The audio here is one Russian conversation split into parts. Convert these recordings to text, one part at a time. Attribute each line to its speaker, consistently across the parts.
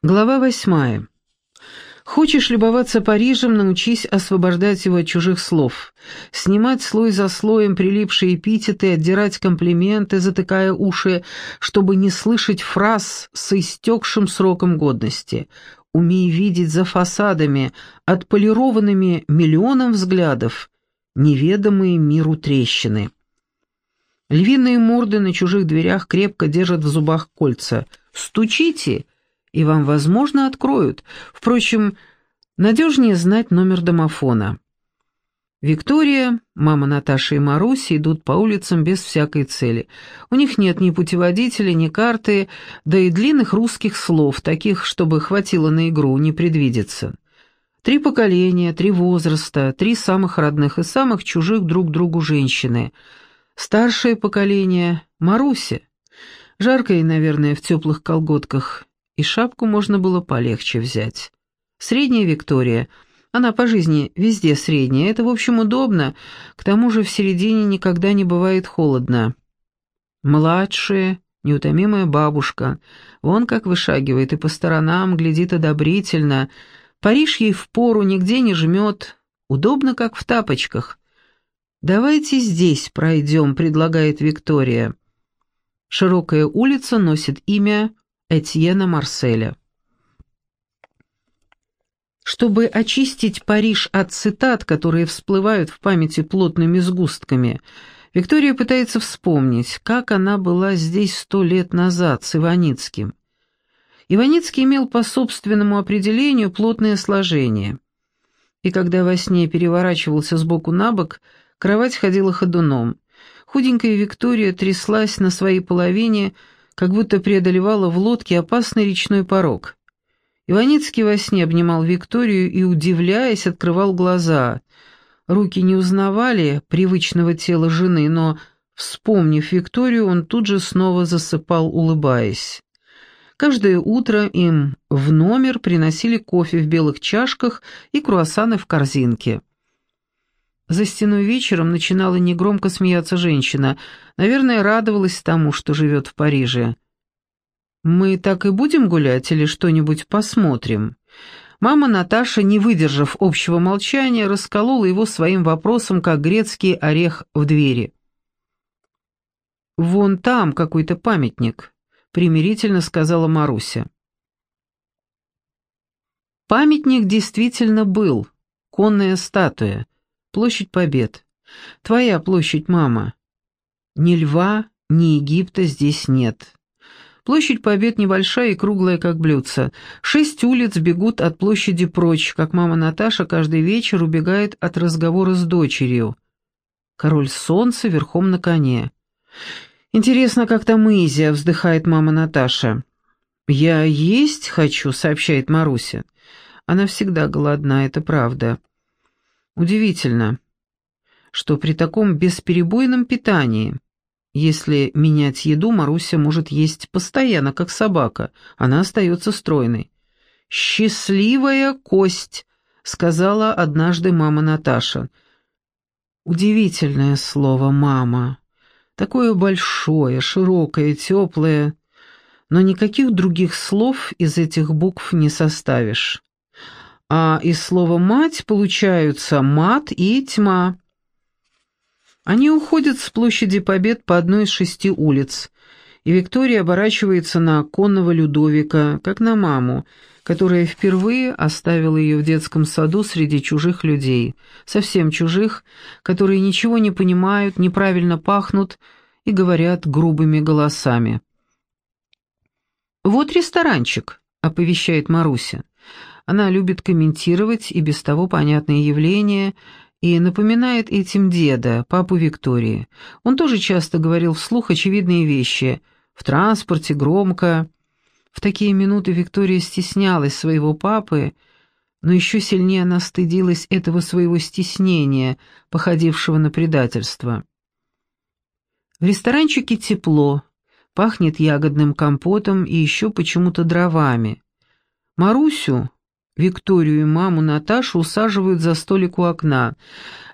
Speaker 1: Глава восьмая. Хочешь любоваться Парижем, научись освобождать его от чужих слов, снимать слой за слоем прилипшие эпитеты, отдирать комплименты, затыкая уши, чтобы не слышать фраз с истекшим сроком годности. Умей видеть за фасадами, отполированными миллионом взглядов, неведомые миру трещины. Львиные морды на чужих дверях крепко держат в зубах кольца. «Стучите!» И вам, возможно, откроют. Впрочем, надежнее знать номер домофона. Виктория, мама Наташи и Маруси идут по улицам без всякой цели. У них нет ни путеводителя, ни карты, да и длинных русских слов, таких, чтобы хватило на игру, не предвидится. Три поколения, три возраста, три самых родных и самых чужих друг другу женщины. Старшее поколение — Маруся. Жарко ей, наверное, в теплых колготках, и шапку можно было полегче взять. Средняя Виктория, она по жизни везде средняя, это, в общем, удобно, к тому же в середине никогда не бывает холодно. Младшая, неутомимая бабушка, вон как вышагивает и по сторонам глядит одобрительно, Париж ей впору, нигде не жмет, удобно, как в тапочках. «Давайте здесь пройдем», — предлагает Виктория. Широкая улица носит имя Этьена Марселя. Чтобы очистить Париж от цитат, которые всплывают в памяти плотными сгустками, Виктория пытается вспомнить, как она была здесь сто лет назад с Иваницким. Иваницкий имел по собственному определению плотное сложение. И когда во сне переворачивался с боку на бок, кровать ходила ходуном. Худенькая Виктория тряслась на своей половине, как будто преодолевала в лодке опасный речной порог. Иваницкий во сне обнимал Викторию и, удивляясь, открывал глаза. Руки не узнавали привычного тела жены, но, вспомнив Викторию, он тут же снова засыпал, улыбаясь. Каждое утро им в номер приносили кофе в белых чашках и круассаны в корзинке. За стеной вечером начинала негромко смеяться женщина. Наверное, радовалась тому, что живет в Париже. «Мы так и будем гулять или что-нибудь посмотрим?» Мама Наташа, не выдержав общего молчания, расколола его своим вопросом, как грецкий орех в двери. «Вон там какой-то памятник», — примирительно сказала Маруся. Памятник действительно был, конная статуя, Площадь Побед. Твоя площадь, мама. Ни льва, ни Египта здесь нет. Площадь Побед небольшая и круглая, как блюдце. Шесть улиц бегут от площади прочь, как мама Наташа каждый вечер убегает от разговора с дочерью. Король солнца верхом на коне. «Интересно, как там Изя?» — вздыхает мама Наташа. «Я есть хочу», — сообщает Маруся. Она всегда голодна, это правда. Удивительно, что при таком бесперебойном питании, если менять еду, Маруся может есть постоянно, как собака, она остается стройной. «Счастливая кость», — сказала однажды мама Наташа. Удивительное слово «мама». Такое большое, широкое, теплое, но никаких других слов из этих букв не составишь а из слова «мать» получаются «мат» и «тьма». Они уходят с площади Побед по одной из шести улиц, и Виктория оборачивается на конного Людовика, как на маму, которая впервые оставила ее в детском саду среди чужих людей, совсем чужих, которые ничего не понимают, неправильно пахнут и говорят грубыми голосами. «Вот ресторанчик», — оповещает Маруся. Она любит комментировать и без того понятные явления и напоминает этим деда, папу Виктории. Он тоже часто говорил вслух очевидные вещи, в транспорте, громко. В такие минуты Виктория стеснялась своего папы, но еще сильнее она стыдилась этого своего стеснения, походившего на предательство. В ресторанчике тепло, пахнет ягодным компотом и еще почему-то дровами. Марусю, Викторию и маму Наташу усаживают за столик у окна.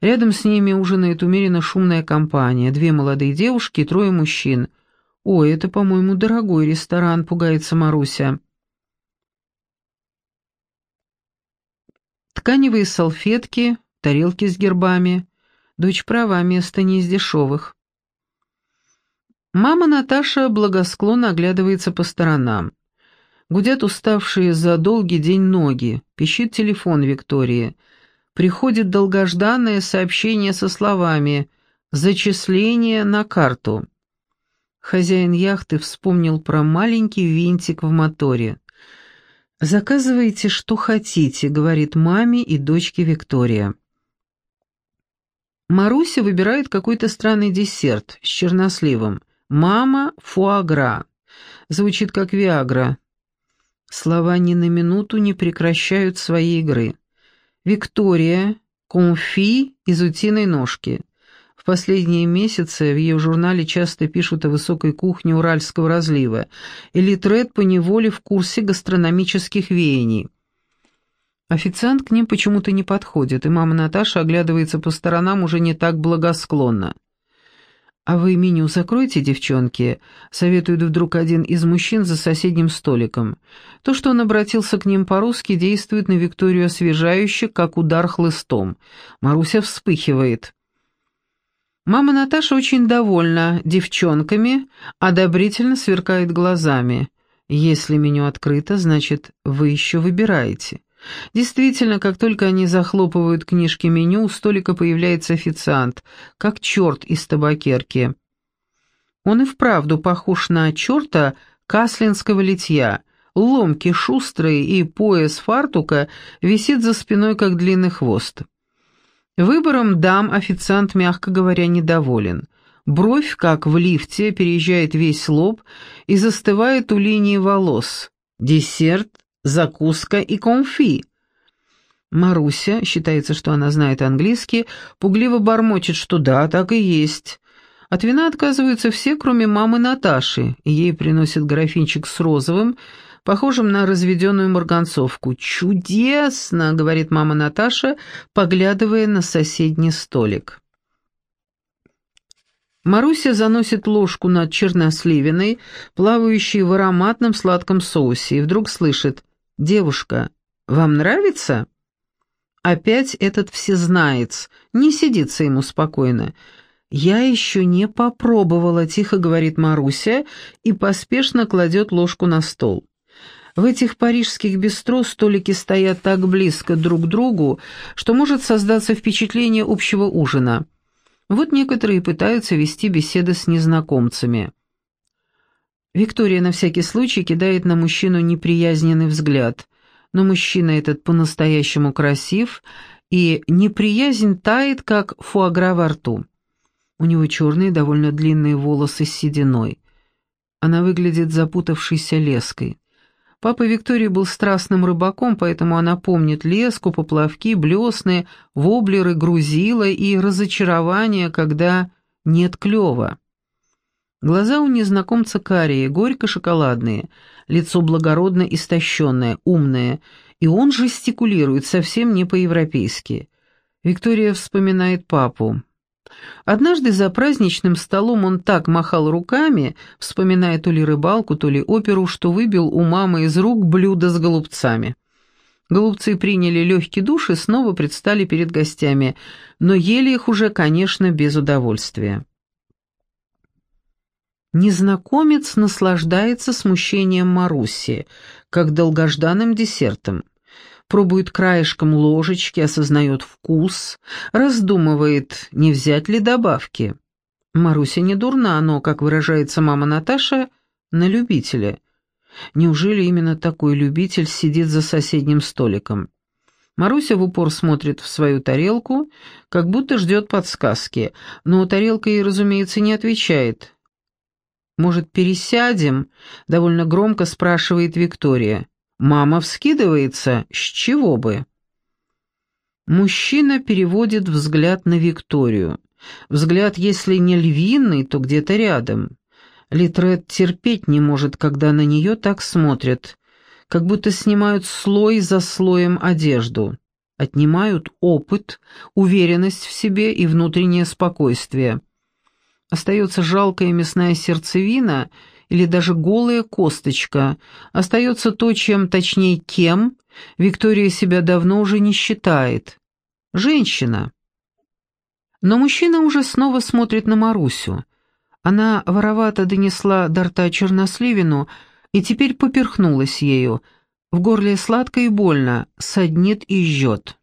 Speaker 1: Рядом с ними ужинает умеренно шумная компания. Две молодые девушки трое мужчин. «Ой, это, по-моему, дорогой ресторан», — пугается Маруся. Тканевые салфетки, тарелки с гербами. Дочь права, место не из дешевых. Мама Наташа благосклонно оглядывается по сторонам. Гудят уставшие за долгий день ноги, пищит телефон Виктории. Приходит долгожданное сообщение со словами «Зачисление на карту». Хозяин яхты вспомнил про маленький винтик в моторе. «Заказывайте, что хотите», — говорит маме и дочке Виктория. Маруся выбирает какой-то странный десерт с черносливом. «Мама фуагра». Звучит как «Виагра». Слова ни на минуту не прекращают своей игры. Виктория, конфи из утиной ножки. В последние месяцы в ее журнале часто пишут о высокой кухне Уральского разлива, и Литред поневоле в курсе гастрономических веяний. Официант к ним почему-то не подходит, и мама Наташа оглядывается по сторонам уже не так благосклонно. «А вы меню закройте, девчонки», — советует вдруг один из мужчин за соседним столиком. То, что он обратился к ним по-русски, действует на Викторию освежающе, как удар хлыстом. Маруся вспыхивает. Мама Наташа очень довольна девчонками, одобрительно сверкает глазами. Если меню открыто, значит, вы еще выбираете. Действительно, как только они захлопывают книжки меню, у столика появляется официант, как черт из табакерки. Он и вправду похож на черта каслинского литья. Ломки шустрые и пояс фартука висит за спиной, как длинный хвост. Выбором дам официант, мягко говоря, недоволен. Бровь, как в лифте, переезжает весь лоб и застывает у линии волос. Десерт закуска и конфи. Маруся, считается, что она знает английский, пугливо бормочет, что да, так и есть. От вина отказываются все, кроме мамы Наташи, ей приносят графинчик с розовым, похожим на разведенную марганцовку. «Чудесно!» — говорит мама Наташа, поглядывая на соседний столик. Маруся заносит ложку над черносливиной, плавающей в ароматном сладком соусе, и вдруг слышит «Девушка, вам нравится?» Опять этот всезнаец, не сидится ему спокойно. «Я еще не попробовала», — тихо говорит Маруся и поспешно кладет ложку на стол. В этих парижских бистро столики стоят так близко друг к другу, что может создаться впечатление общего ужина. Вот некоторые пытаются вести беседы с незнакомцами. Виктория на всякий случай кидает на мужчину неприязненный взгляд, но мужчина этот по-настоящему красив, и неприязнь тает, как фуагра во рту. У него черные, довольно длинные волосы с сединой. Она выглядит запутавшейся леской. Папа Виктории был страстным рыбаком, поэтому она помнит леску, поплавки, блесны, воблеры, грузила и разочарование, когда нет клёва. Глаза у незнакомца карие, горько-шоколадные, лицо благородно истощенное, умное, и он жестикулирует совсем не по-европейски. Виктория вспоминает папу. Однажды за праздничным столом он так махал руками, вспоминая то ли рыбалку, то ли оперу, что выбил у мамы из рук блюдо с голубцами. Голубцы приняли легкий душ и снова предстали перед гостями, но ели их уже, конечно, без удовольствия. Незнакомец наслаждается смущением Маруси, как долгожданным десертом. Пробует краешком ложечки, осознает вкус, раздумывает, не взять ли добавки. Маруся не дурна, но, как выражается мама Наташа, на любителя. Неужели именно такой любитель сидит за соседним столиком? Маруся в упор смотрит в свою тарелку, как будто ждет подсказки, но тарелка ей, разумеется, не отвечает. «Может, пересядем?» — довольно громко спрашивает Виктория. «Мама вскидывается. С чего бы?» Мужчина переводит взгляд на Викторию. Взгляд, если не львиный, то где-то рядом. Литрет терпеть не может, когда на нее так смотрят, как будто снимают слой за слоем одежду. Отнимают опыт, уверенность в себе и внутреннее спокойствие. Остается жалкая мясная сердцевина или даже голая косточка. Остается то, чем, точнее, кем, Виктория себя давно уже не считает. Женщина. Но мужчина уже снова смотрит на Марусю. Она воровато донесла до рта черносливину и теперь поперхнулась ею. В горле сладко и больно, саднит и жжет.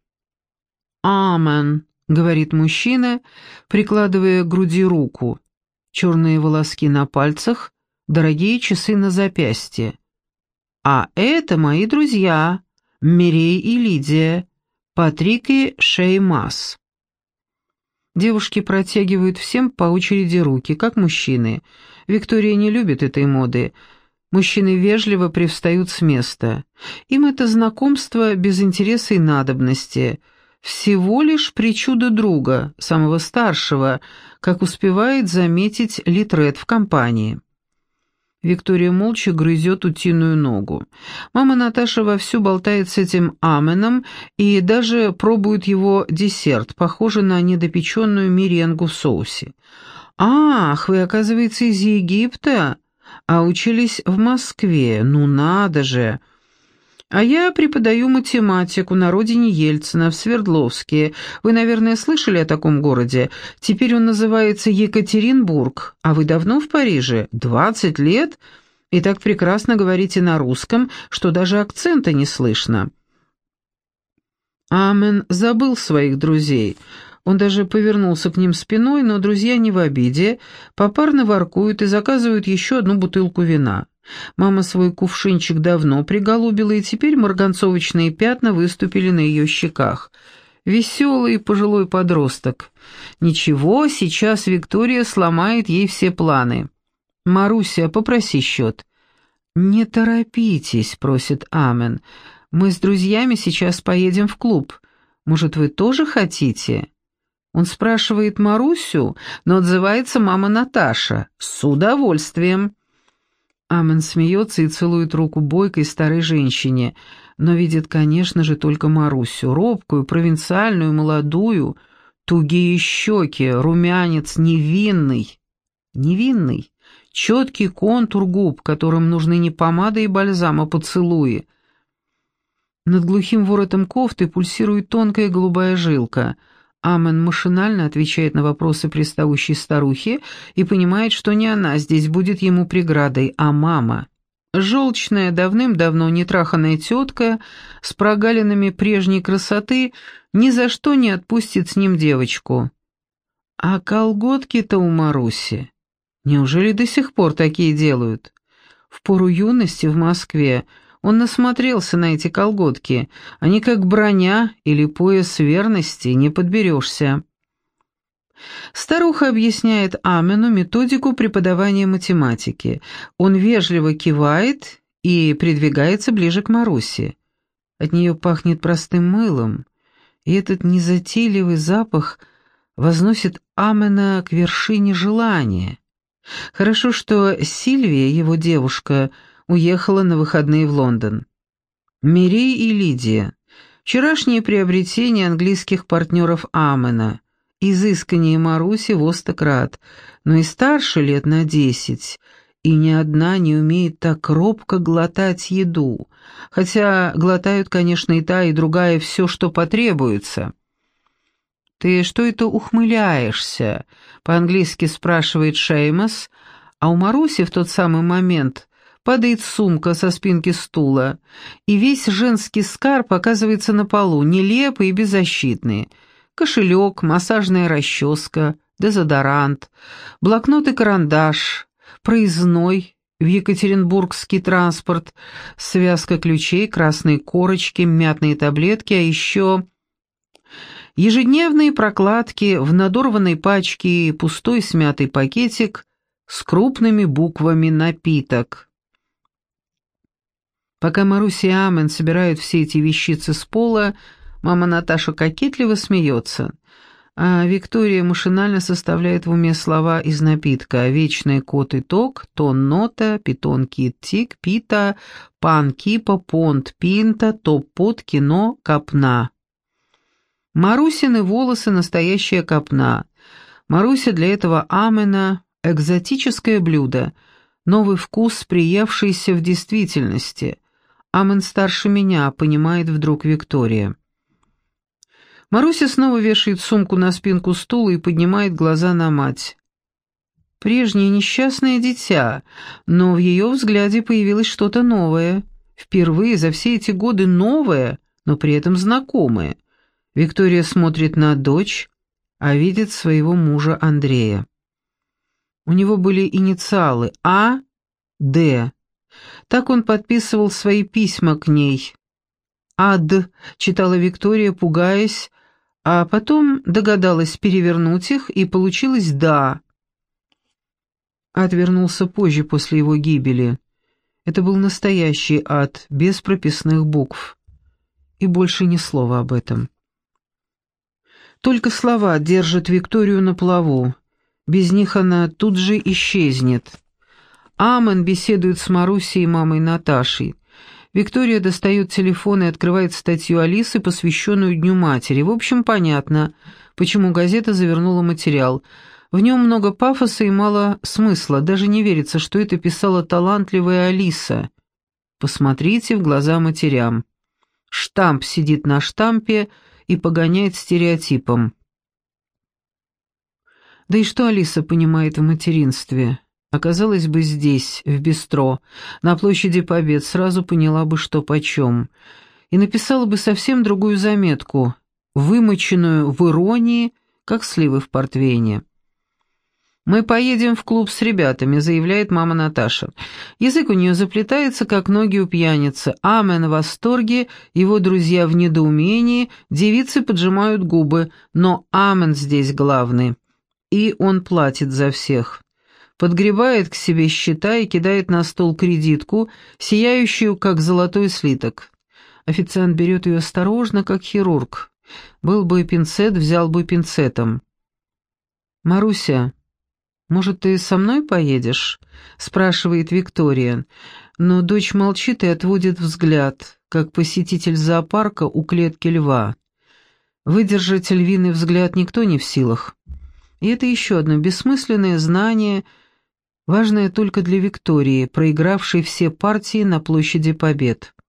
Speaker 1: «Амен», — говорит мужчина, прикладывая к груди руку. Черные волоски на пальцах, дорогие часы на запястье. «А это мои друзья, Мирей и Лидия, Патрик и Шеймас». Девушки протягивают всем по очереди руки, как мужчины. Виктория не любит этой моды. Мужчины вежливо привстают с места. Им это знакомство без интереса и надобности. Всего лишь причуда друга, самого старшего, как успевает заметить Литред в компании. Виктория молча грызет утиную ногу. Мама Наташа вовсю болтает с этим аменом и даже пробует его десерт, похожий на недопеченную меренгу в соусе. «Ах, вы, оказывается, из Египта, а учились в Москве, ну надо же!» А я преподаю математику на родине Ельцина, в Свердловске. Вы, наверное, слышали о таком городе. Теперь он называется Екатеринбург. А вы давно в Париже? Двадцать лет? И так прекрасно говорите на русском, что даже акцента не слышно». Амен забыл своих друзей. Он даже повернулся к ним спиной, но друзья не в обиде, попарно воркуют и заказывают еще одну бутылку вина. Мама свой кувшинчик давно приголубила, и теперь марганцовочные пятна выступили на ее щеках. Веселый пожилой подросток. Ничего, сейчас Виктория сломает ей все планы. «Маруся, попроси счет». «Не торопитесь», — просит Амен. «Мы с друзьями сейчас поедем в клуб. Может, вы тоже хотите?» Он спрашивает Марусю, но отзывается мама Наташа. «С удовольствием». Амен смеется и целует руку бойкой старой женщине, но видит, конечно же, только Марусю, робкую, провинциальную, молодую, тугие щеки, румянец невинный. Невинный, четкий контур губ, которым нужны не помада и бальзам, а поцелуи. Над глухим воротом кофты пульсирует тонкая голубая жилка — Амен машинально отвечает на вопросы приставущей старухи и понимает, что не она здесь будет ему преградой, а мама. Желчная, давным-давно нетраханная тетка с прогалинами прежней красоты ни за что не отпустит с ним девочку. А колготки-то у Маруси. Неужели до сих пор такие делают? В пору юности в Москве он насмотрелся на эти колготки. Они как броня или пояс верности, не подберешься. Старуха объясняет Амену методику преподавания математики. Он вежливо кивает и придвигается ближе к Марусе. От нее пахнет простым мылом, и этот незатейливый запах возносит Амена к вершине желания. Хорошо, что Сильвия, его девушка, — уехала на выходные в Лондон. Мирей и Лидия. Вчерашнее приобретение английских партнеров Амена. Изысканнее Маруси в остократ, но и старше лет на десять, и ни одна не умеет так робко глотать еду, хотя глотают, конечно, и та, и другая все, что потребуется. «Ты что это ухмыляешься?» — по-английски спрашивает Шеймас, а у Маруси в тот самый момент падает сумка со спинки стула, и весь женский скарб оказывается на полу, нелепый и беззащитный. Кошелек, массажная расческа, дезодорант, блокнот и карандаш, проездной, в Екатеринбургский транспорт, связка ключей, красные корочки, мятные таблетки, а еще... Ежедневные прокладки в надорванной пачке пустой смятый пакетик с крупными буквами «Напиток». Пока Маруся и Амен собирают все эти вещицы с пола, мама Наташа кокетливо смеется, а Виктория машинально составляет в уме слова из напитка «Вечный кот и ток», «Тон нота», «Питон кит тик», «Пита», «Пан кипа», «Понт пинта», «Топ-пот», «Кино», «Копна». Марусины волосы — настоящая копна. Маруся для этого Амена — экзотическое блюдо, новый вкус, приевшийся в действительности — Амен старше меня», — понимает вдруг Виктория. Маруся снова вешает сумку на спинку стула и поднимает глаза на мать. Прежнее несчастное дитя, но в ее взгляде появилось что-то новое. Впервые за все эти годы новое, но при этом знакомое. Виктория смотрит на дочь, а видит своего мужа Андрея. У него были инициалы А, Д. Так он подписывал свои письма к ней. «Ад», — читала Виктория, пугаясь, а потом догадалась перевернуть их, и получилось «да». Отвернулся позже после его гибели. Это был настоящий ад, без прописных букв. И больше ни слова об этом. Только слова держат Викторию на плаву. Без них она тут же исчезнет. Амен беседует с Марусей и мамой Наташей. Виктория достает телефон и открывает статью Алисы, посвященную Дню матери. В общем, понятно, почему газета завернула материал. В нем много пафоса и мало смысла. Даже не верится, что это писала талантливая Алиса. Посмотрите в глаза матерям. Штамп сидит на штампе и погоняет стереотипом. Да и что Алиса понимает в материнстве? Оказалась бы здесь, в Бистро, на площади Побед, сразу поняла бы, что почем. И написала бы совсем другую заметку, вымоченную в иронии, как сливы в портвейне. «Мы поедем в клуб с ребятами», — заявляет мама Наташа. Язык у нее заплетается, как ноги у пьяницы. Амен в восторге, его друзья в недоумении, девицы поджимают губы, но Амен здесь главный. И он платит за всех подгребает к себе счета и кидает на стол кредитку, сияющую, как золотой слиток. Официант берет ее осторожно, как хирург. Был бы пинцет, взял бы пинцетом. «Маруся, может, ты со мной поедешь?» — спрашивает Виктория. Но дочь молчит и отводит взгляд, как посетитель зоопарка у клетки льва. Выдержать львиный взгляд никто не в силах. И это еще одно бессмысленное знание — важное только для Виктории, проигравшей все партии на площади Побед.